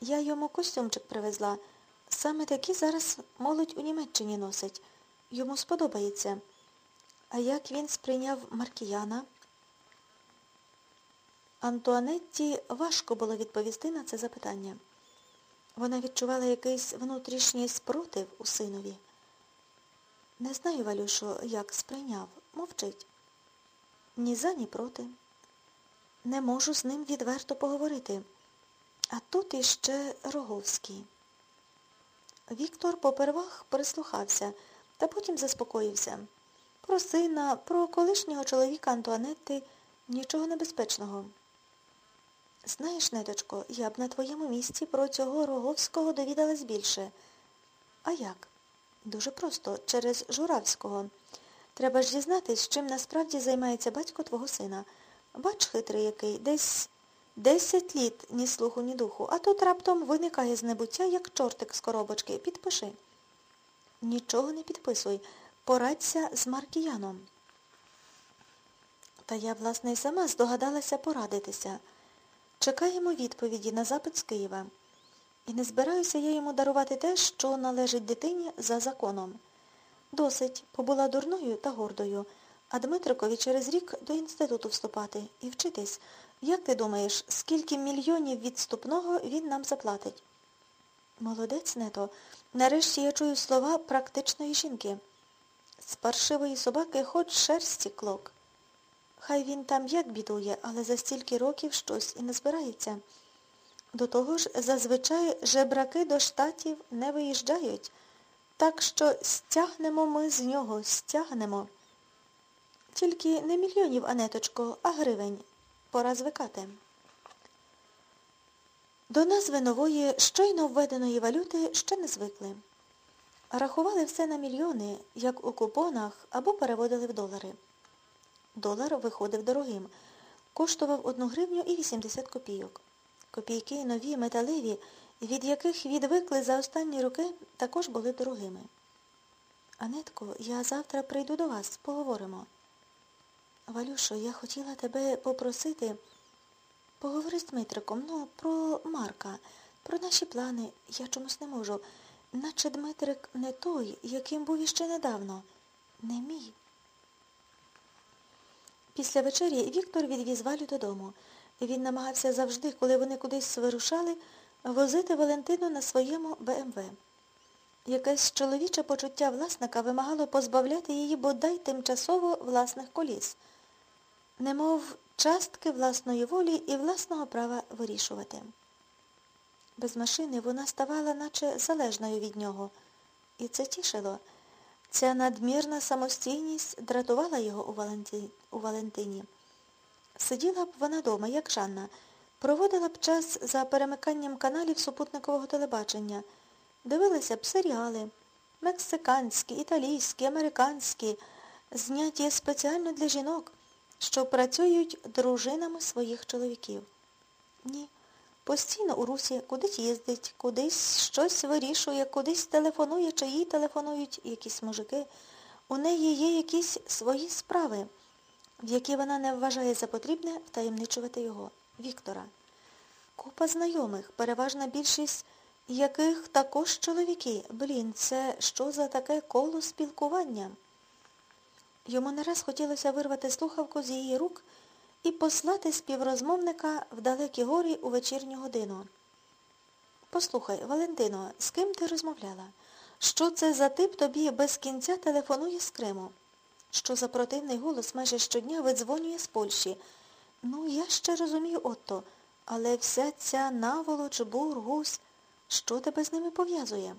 Я йому костюмчик привезла. Саме такі зараз молодь у Німеччині носить. Йому сподобається. А як він сприйняв Маркіяна? Антуанетті важко було відповісти на це запитання. Вона відчувала якийсь внутрішній спротив у синові. Не знаю, Валюшо, як сприйняв. Мовчить. Ні за, ні проти. Не можу з ним відверто поговорити. А тут іще Роговський. Віктор попервах прислухався, та потім заспокоївся. Про сина, про колишнього чоловіка Антуанетти нічого небезпечного. Знаєш, неточко, я б на твоєму місці про цього Роговського довідалась більше. А як? Дуже просто, через Журавського. Треба ж дізнатись, чим насправді займається батько твого сина. Бач, хитрий який, десь десять літ ні слуху, ні духу, а тут раптом виникає з небуття, як чортик з коробочки. Підпиши. Нічого не підписуй. Порадься з Маркіяном. Та я, власне, і сама здогадалася порадитися. Чекаємо відповіді на запит з Києва. І не збираюся я йому дарувати те, що належить дитині за законом. Досить, побула дурною та гордою, а Дмитрикові через рік до інституту вступати і вчитись. Як ти думаєш, скільки мільйонів відступного він нам заплатить? Молодець, Нето. Нарешті я чую слова практичної жінки. З паршивої собаки хоч шерсті клок. Хай він там як бідує, але за стільки років щось і не збирається. До того ж, зазвичай жебраки до штатів не виїжджають, так що стягнемо ми з нього, стягнемо. Тільки не мільйонів, Анеточко, а гривень. Пора звикати. До назви нової, щойно введеної валюти ще не звикли. Рахували все на мільйони, як у купонах, або переводили в долари. Долар виходив дорогим. Коштував 1 гривню і 80 копійок. Копійки нові, металеві, від яких відвикли за останні роки, також були дорогими. Анетко, я завтра прийду до вас, поговоримо. Валюшо, я хотіла тебе попросити, поговори з Дмитриком, ну, про Марка, про наші плани. Я чомусь не можу. Наче Дмитрик не той, яким був іще недавно. Не мій. Після вечері Віктор відвіз Валю додому. Він намагався завжди, коли вони кудись вирушали, возити Валентину на своєму БМВ. Якесь чоловіче почуття власника вимагало позбавляти її бодай тимчасово власних коліс, немов частки власної волі і власного права вирішувати. Без машини вона ставала наче залежною від нього. І це тішило. Ця надмірна самостійність дратувала його у, Валенті... у Валентині. Сиділа б вона дома, як Жанна, проводила б час за перемиканням каналів супутникового телебачення, дивилася б серіали, мексиканські, італійські, американські, зняті спеціально для жінок, що працюють дружинами своїх чоловіків. Ні. Постійно у русі кудись їздить, кудись щось вирішує, кудись телефонує, чи їй телефонують якісь мужики. У неї є якісь свої справи, в які вона не вважає за потрібне втаємничувати його, Віктора. Купа знайомих, переважна більшість яких також чоловіки. Блін, це що за таке коло спілкування? Йому не раз хотілося вирвати слухавку з її рук і послати співрозмовника в далекі горі у вечірню годину. Послухай, Валентино, з ким ти розмовляла? Що це за тип тобі без кінця телефонує з Криму? Що за противний голос майже щодня видзвонює з Польщі? Ну, я ще розумію отто, але вся ця наволоч, бур, гусь, що тебе з ними пов'язує?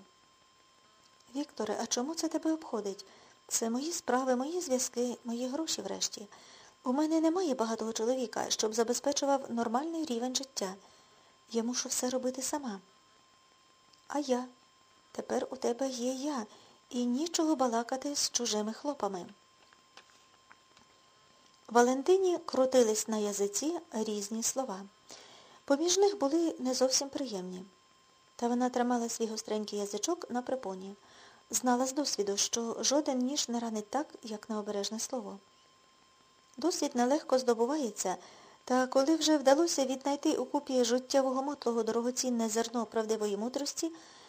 Вікторе, а чому це тебе обходить? Це мої справи, мої зв'язки, мої гроші врешті. У мене немає багатого чоловіка, щоб забезпечував нормальний рівень життя. Я мушу все робити сама. А я? Тепер у тебе є я, і нічого балакати з чужими хлопами. Валентині крутились на язиці різні слова. Поміж них були не зовсім приємні. Та вона тримала свій гостренький язичок на припоні. Знала з досвіду, що жоден ніж не ранить так, як необережне слово. Досвід нелегко здобувається, Та коли вже вдалося віднайти у купі життєвого мотлого дорогоцінне зерно правдивої мудрості,